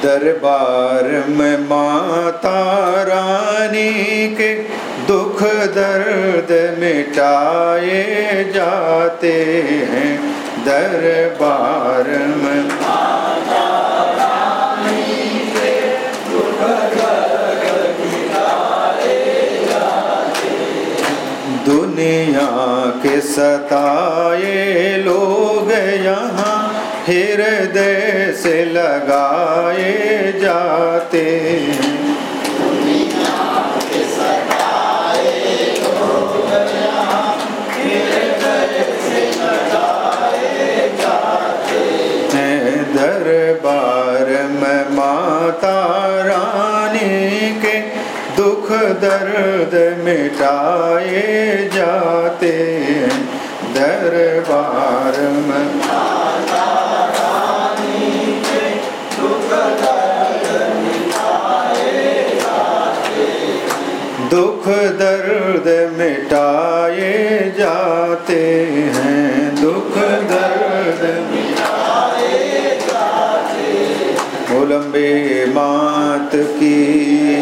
दरबार में माता रानी के दुख दर्द मिटाए जाते हैं। दरबार में दुनिया के सताए लोग यहाँ हृदय से लगाए जाते। दरबार में माता रानी के दुख दर्द मिटाए जाते। दरबार में दुख दर्द मिटाए जाते हैं। दुख दर्द मिटाए जाते लंबे मात की